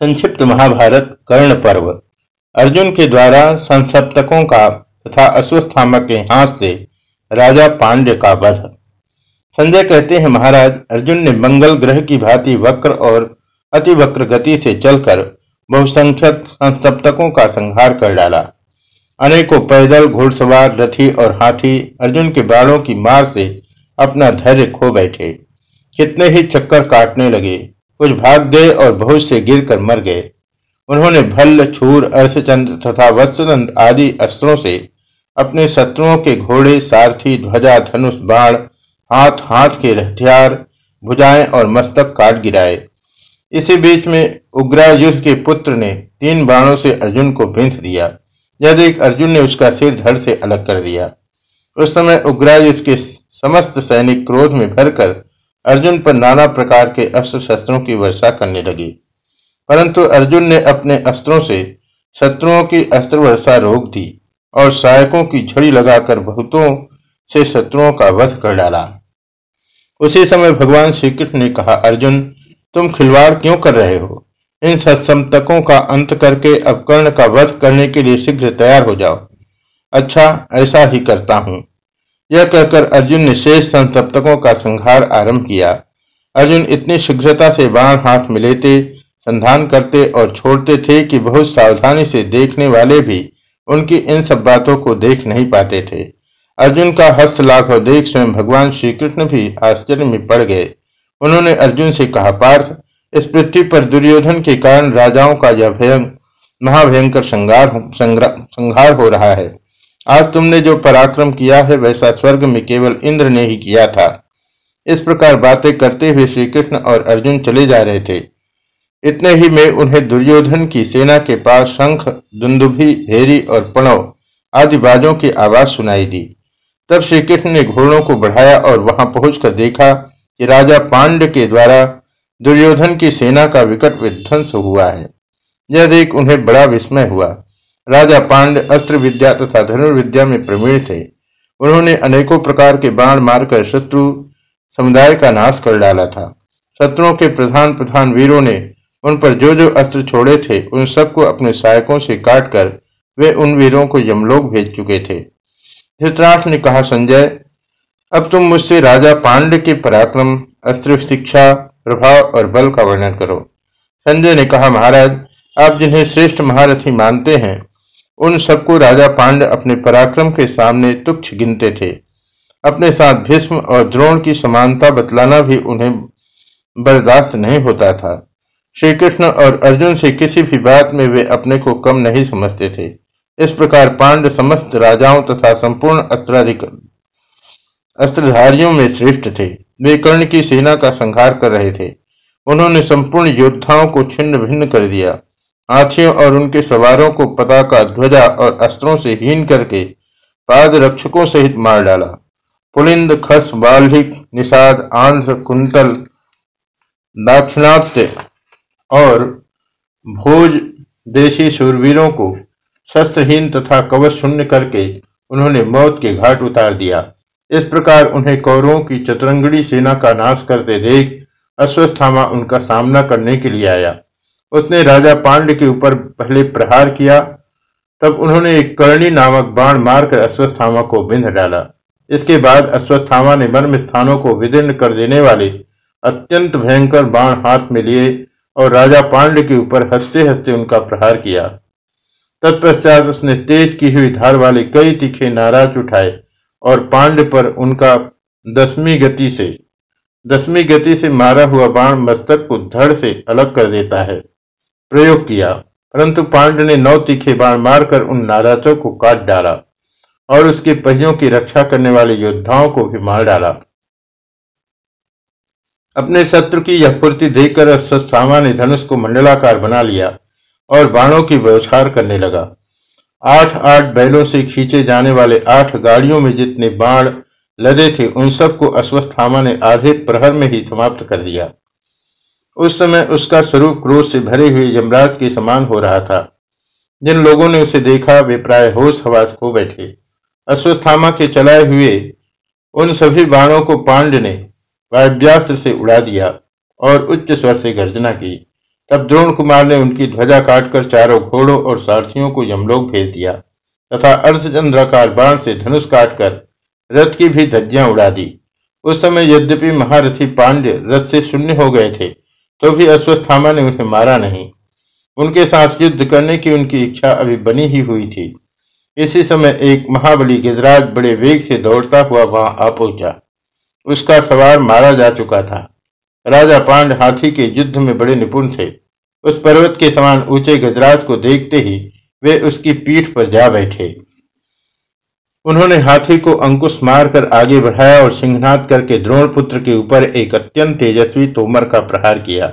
संक्षिप्त महाभारत कर्ण पर्व। अर्जुन के द्वारा संसप्तकों का तथा अश्वस्थामा के हाथ से राजा पांड्य का वध। संजय कहते हैं, महाराज, अर्जुन ने मंगल ग्रह की भांति वक्र और अति वक्र गति से चलकर बहुसंख्यक संसप्तकों का संहार कर डाला। अनेकों पैदल घुड़सवार, रथी और हाथी अर्जुन के बाणों की मार से अपना धैर्य खो बैठे। कितने ही चक्कर काटने लगे कुछ भाग गए और बहुत से गिरकर मर गए। उन्होंने भल्ल, छूर अर्शचंद तथा वस्त्रदंत आदि अस्त्रों से अपने शत्रुओं के घोड़े, सारथी, ध्वजा, धनुष, बाण, हाथ हाथ के हथियार भुजाएँ और मस्तक काट गिराए। इसी बीच में उग्रायुध के पुत्र ने तीन बाणों से अर्जुन को बिंध दिया। यह देख अर्जुन ने उसका सिर धड़ से अलग कर दिया। उस समय उग्रायुध के समस्त सैनिक क्रोध में भरकर अर्जुन पर नाना प्रकार के अस्त्र शस्त्रों की वर्षा करने लगी। परंतु अर्जुन ने अपने अस्त्रों से शत्रुओं की अस्त्र वर्षा रोक दी और सहायकों की झड़ी लगाकर बहुतों से शत्रुओं का वध कर डाला। उसी समय भगवान श्री कृष्ण ने कहा, अर्जुन, तुम खिलवाड़ क्यों कर रहे हो? इन सत्समतकों का अंत करके अब कर्ण का वध करने के लिए शीघ्र तैयार हो जाओ। अच्छा ऐसा ही करता हूँ। यह कहकर अर्जुन ने शेष संतप्तकों का संहार आरंभ किया। अर्जुन इतनी शीघ्रता से बाण हाथ में लेते संधान करते और छोड़ते थे कि बहुत सावधानी से देखने वाले भी उनकी इन सब बातों को देख नहीं पाते थे। अर्जुन का हस्त लाघव देख स्वयं भगवान श्री कृष्ण भी आश्चर्य में पड़ गए। उन्होंने अर्जुन से कहा, पार्थ, इस पृथ्वी पर दुर्योधन के कारण राजाओं का यह भयंकर महाभयंकर संहार हो रहा है। आज तुमने जो पराक्रम किया है, वैसा स्वर्ग में केवल इंद्र ने ही किया था। इस प्रकार बातें करते हुए श्री कृष्ण और अर्जुन चले जा रहे थे। इतने ही में उन्हें दुर्योधन की सेना के पास शंख, दुंदुभी, हेरी और पणव आदि बाजों की आवाज़ सुनाई दी। तब श्री कृष्ण ने घोड़ों को बढ़ाया और वहाँ पहुंचकर देखा कि राजा पांड के द्वारा दुर्योधन की सेना का विकट विध्वंस हुआ है। यह देख उन्हें बड़ा विस्मय हुआ। राजा पांड अस्त्र विद्या तथा धनुर्विद्या में प्रवीण थे। उन्होंने अनेकों प्रकार के बाण मारकर शत्रु समुदाय का नाश कर डाला था। शत्रुओं के प्रधान प्रधान वीरों ने उन पर जो जो अस्त्र छोड़े थे, उन सबको अपने सहायकों से काटकर वे उन वीरों को यमलोक भेज चुके थे। धृतराष्ट्र ने कहा, संजय, अब तुम मुझसे राजा पांड के पराक्रम, अस्त्र शिक्षा, प्रभाव और बल का वर्णन करो। संजय ने कहा, महाराज, आप जिन्हें श्रेष्ठ महारथी मानते हैं उन सबको राजा पांड अपने पराक्रम के सामने तुच्छ गिनते थे। अपने साथ भीष्म और द्रोण की समानता बतलाना भी उन्हें बर्दाश्त नहीं होता था। श्री कृष्ण और अर्जुन से किसी भी बात में वे अपने को कम नहीं समझते थे। इस प्रकार पांड समस्त राजाओं तथा संपूर्ण अस्त्राधिक अस्त्रधारियों में श्रेष्ठ थे। वे कर्ण की सेना का संहार कर रहे थे। उन्होंने संपूर्ण योद्धाओं को छिन्न भिन्न कर दिया। हाथियों और उनके सवारों को पताका ध्वजा और अस्त्रों से हीन करके पाद रक्षकों सहित मार डाला। पुलिंद, खस, बाल्हिक, निषाद, आंध्र, कुंतल, दाक्षिणात्य और भोज देशी शूरवीरों को शस्त्रहीन तथा कवच शून्य करके उन्होंने मौत के घाट उतार दिया। इस प्रकार उन्हें कौरवों की चतरंगड़ी सेना का नाश करते देख अश्वस्थामा उनका सामना करने के लिए आया। उसने राजा पांड के ऊपर पहले प्रहार किया, तब उन्होंने एक कर्णी नामक बाण मारकर अश्वस्थामा को बिंध डाला। इसके बाद अश्वस्थामा ने मर्म स्थानों को विदीर्ण कर देने वाले अत्यंत भयंकर बाण हाथ में लिए और राजा पांड के ऊपर हँसते हँसते उनका प्रहार किया। तत्पश्चात उसने तेज की हुई धार वाले कई तीखे नाराज़ उठाए और पांड पर उनका दसवीं गति से, दसवीं गति से मारा हुआ बाण मस्तक को धड़ से अलग कर देता है। प्रयोग किया। परंतु पांड ने नौ तीखे बाण मारकर उन नाराजों को काट डाला और उसके पहियों की रक्षा करने वाले योद्धाओं को भी मार डाला। अपने शत्रु की यह फुर्ती देखकर सत्सामा ने धनुष को मंडलाकार बना लिया और बाणों की व्यवचार करने लगा। आठ आठ बैलों से खींचे जाने वाले आठ गाड़ियों में जितने बाण लदे थे, उन सबको अश्वस्थामा ने आधे प्रहर में ही समाप्त कर दिया। उस समय उसका स्वरूप क्रोध से भरे हुए यमराज के समान हो रहा था। जिन लोगों ने उसे देखा, वे प्राय होश हवास खो बैठे। अश्वस्थामा के चलाए हुए उन सभी बाणों को पांड ने वायव्यास्त्र से उड़ा दिया और उच्च स्वर से गर्जना की। तब द्रोण कुमार ने उनकी ध्वजा काटकर चारों घोड़ों और सारथियों को यमलोक भेज दिया तथा अर्धचंद्राकार बाण से धनुष काटकर रथ की भी धज्जियाँ उड़ा दी। उस समय यद्यपि महारथी पांड्य रथ से शून्य हो गए थे तो भी अश्वस्थामा ने उन्हें मारा नहीं। उनके साथ युद्ध करने की उनकी इच्छा अभी बनी ही हुई थी। इसी समय एक महाबली गिजराज बड़े वेग से दौड़ता हुआ वहाँ आ पहुँचा। उसका सवार मारा जा चुका था। राजा पांड हाथी के युद्ध में बड़े निपुण थे। उस पर्वत के समान ऊँचे गजराज को देखते ही वे उसकी पीठ पर जा बैठे। उन्होंने हाथी को अंकुश मारकर आगे बढ़ाया और सिंहनाथ करके द्रोण पुत्र के ऊपर एक अत्यंत तेजस्वी तोमर का प्रहार किया।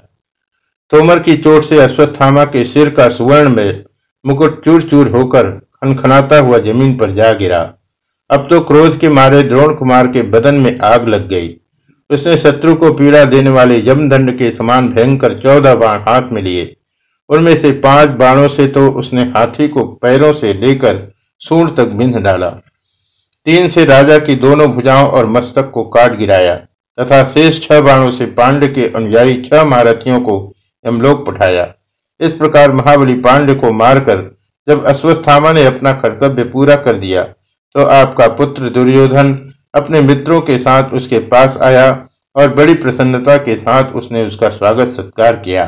तोमर की चोट से अश्वस्थामा के सिर का सुवर्ण में मुकुट चूर चूर होकर खनखनाता हुआ ज़मीन पर जा गिरा। अब तो क्रोध के मारे द्रोण कुमार के बदन में आग लग गई। उसने शत्रु को पीड़ा देने वाले यमदंड के समान भयंकर चौदह बाण हाथ में लिए। उनमें से पाँच बाणों से तो उसने हाथी को पैरों से लेकर सूंड तक बिंध डाला। तीन से राजा की दोनों भुजाओं और मस्तक को काट गिराया, तथा शेष छह बाणों से पांड्य के अनुयायी छह महारथियों को यमलोक पठाया। इस प्रकार महाबली पांड्य को मारकर, जब अश्वस्थामा ने अपना कर्तव्य पूरा कर दिया तो आपका पुत्र दुर्योधन अपने मित्रों के साथ उसके पास आया और बड़ी प्रसन्नता के साथ उसने उसका स्वागत सत्कार किया।